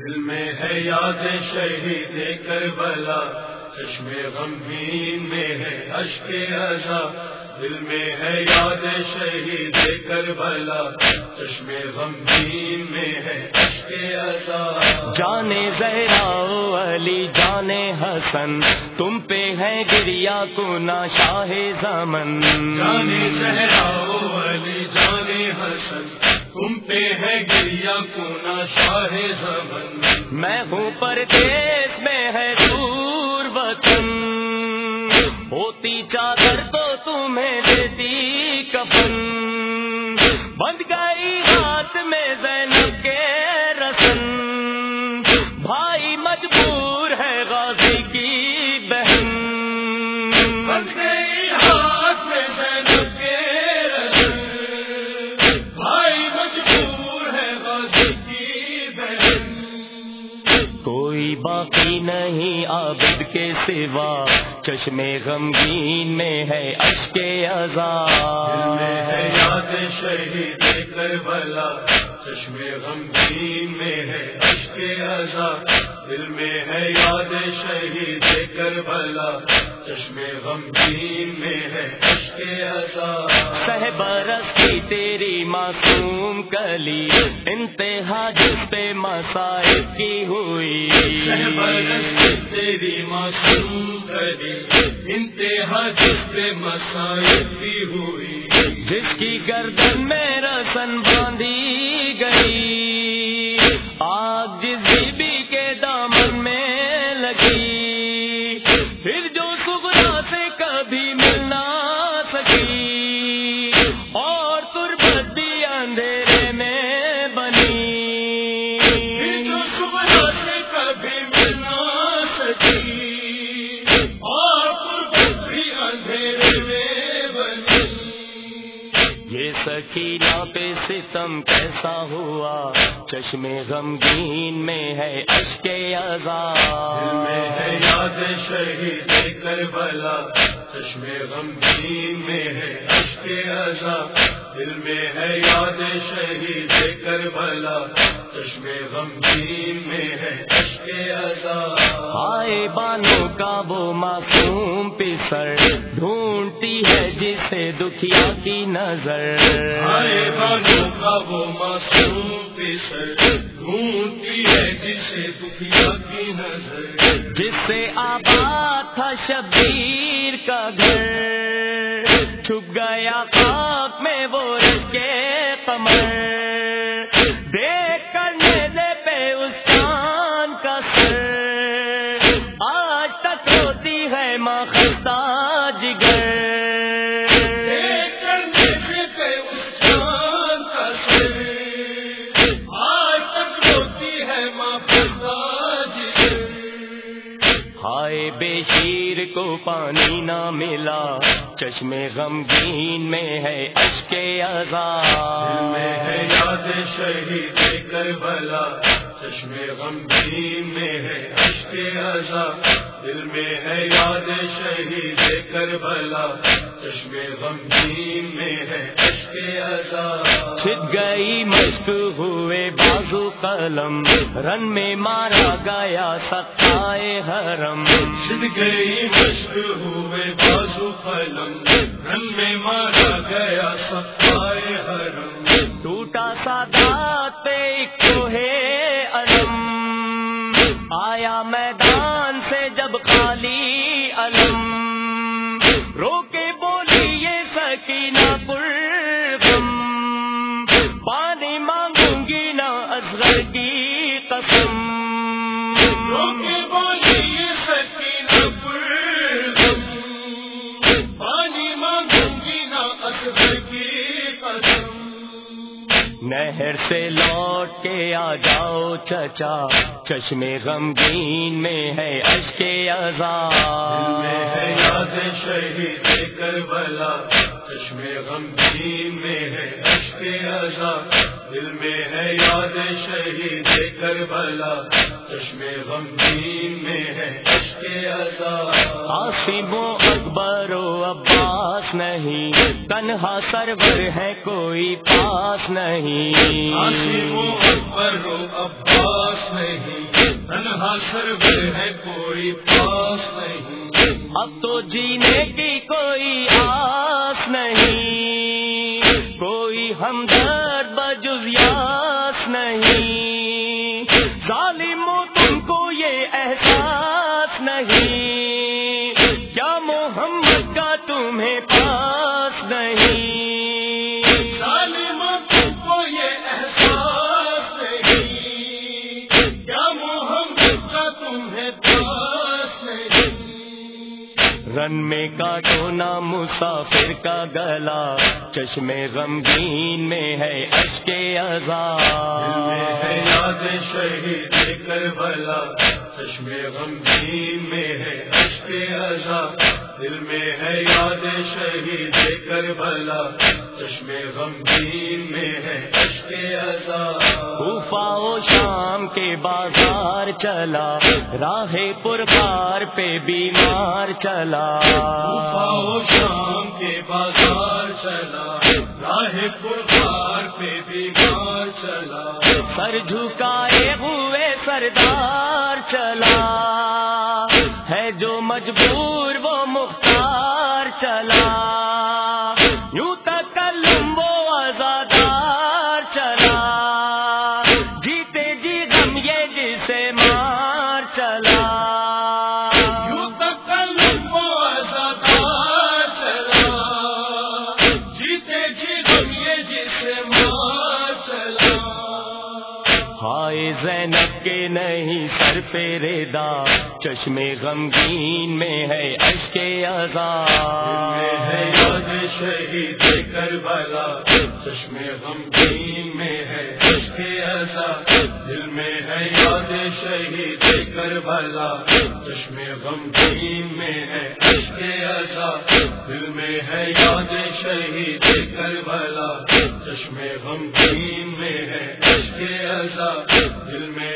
دل میں ہے یاد شہید کربلا چشم غمگین میں ہے اشک ازا دل میں ہے یاد شہید کربلا چشم غمگین میں ہے اشک ازا جانے زہرا علی جانے حسن تم پہ ہے گریا کو نا شاہ زمن۔ جانے زہرا علی جانے حسن۔ تم پہ ہے گریا کو نا شاہ زمن۔ میں ہوں پردیس میں ہے دور وطن۔ ہوتی چادر تو تمہیں دیتی کفن۔ بند گئی ہاتھ میں زینب کے رسن۔ بھائی مجبور ہے غازی کی بہن۔ نہیں عابد کے سوا۔ چشم غمگین میں ہے اشک دل میں ہے یاد شہید کربلا۔ چشم غمگین میں ہے اشک ازا دل میں ہے یاد شہید کربلا۔ چشم غمگین میں ہے اشک ازا سہ برس کی تیری معصوم کلی۔ انتہا جس پہ مسائب کی ہوئی۔ تیری معصوم کری انتہا جس پہ مسائل بھی ہوئی۔ جس کی گردن میں رسن باندھی گئی آگ جس بی کے دامن میں لگی۔ پھر جو سبنا سے کبھی مل نہ سکی اور تربت بھی اندھیرے میں بنی۔ جو صبح سے کبھی مل نہ کی سکینہ پہ ستم کیسا ہوا؟ چشم غمگین میں ہے اشک دل میں ہے یاد شہید کربلا چشم غمگین میں ہے اشک ازا دل میں ہے یاد شہید کربلا چشم غمگین میں ہے اشک ازا آئے بانو کا وہ معصوم پسر ڈھونڈتی ہے جسے دکھیا کی نظر۔ وہ معصوم پسر ڈھونڈتی ہے جسے دکھیا کی نظر آباد تھا شبیر کا گھر، چھپ گیا خاک میں وہ کے کمر کو پانی نہ ملا۔ چشم غمگین میں ہے اشک عذاب میں ہے یاد شہید کربلا۔ چشم غمگین میں ہے اشک عذاب دل میں ہے یاد شہید کربلا۔ چشم گئی مشق ہوئے بازو قلم۔ رن میں مارا گیا سکھائے حرم۔ چھٹ گئی مشق ہوئے بازو قلم۔ رن میں مارا گیا سفائے حرم۔ ٹوٹا سا دات پہ ایک ہے علم۔ آیا میدان سے جب خالی علم۔ روکے نہر سے لوٹ کے آ جاؤ چچا۔ چشم غمگین میں ہے میں ہے ازار یاد شہید کربلا۔ چشم غمگین میں ہے اشک ازا دل میں ہے یاد شہید کربلا۔ چشم غمگین میں ہے اشک ازا آصم و اکبر عباس نہیں۔ تنہا سرور ہے کوئی پاس نہیں۔ عباس نہیں۔ تنہا سر ہے کوئی پاس نہیں۔ اب تو جینے کی کوئی آس نہیں۔ کوئی ہمدرد بجز یاس نہیں۔ ظالموں تم کو یہ احساس نہیں۔ تمہیں رن میں کاٹو نا مسافر کا گلا۔ چشمے غمگین میں ہے اشک ہے یاد شہید کربلا۔ چشمے غمگین میں ہے اشک ازا دل میں ہے یاد شہید کربلا۔ چشمے غمگین میں ہے اشک ازا کوفہ و شام کے بازار چلا راہ پرکار پہ بیمار چلا۔ شام کے بازار چلا راہ پرکار پہ بیمار چلا۔ سر جھکائے ہوئے سردار چلا۔ ہے جو مجبور وہ مختار چلا۔ ہائے زینب کے نہیں سر پہ ریدا چشمے غمگین میں ہے اشک میں ہے ازار یاد شہید کربلا چشمے غمگین میں ہے عشق ازا دل میں ہے یاد شہید کربلا چشمے غمگین میں ہے عشق ازا دل میں ہے یاد شہید چشمے غم میں ہے عشق دل میں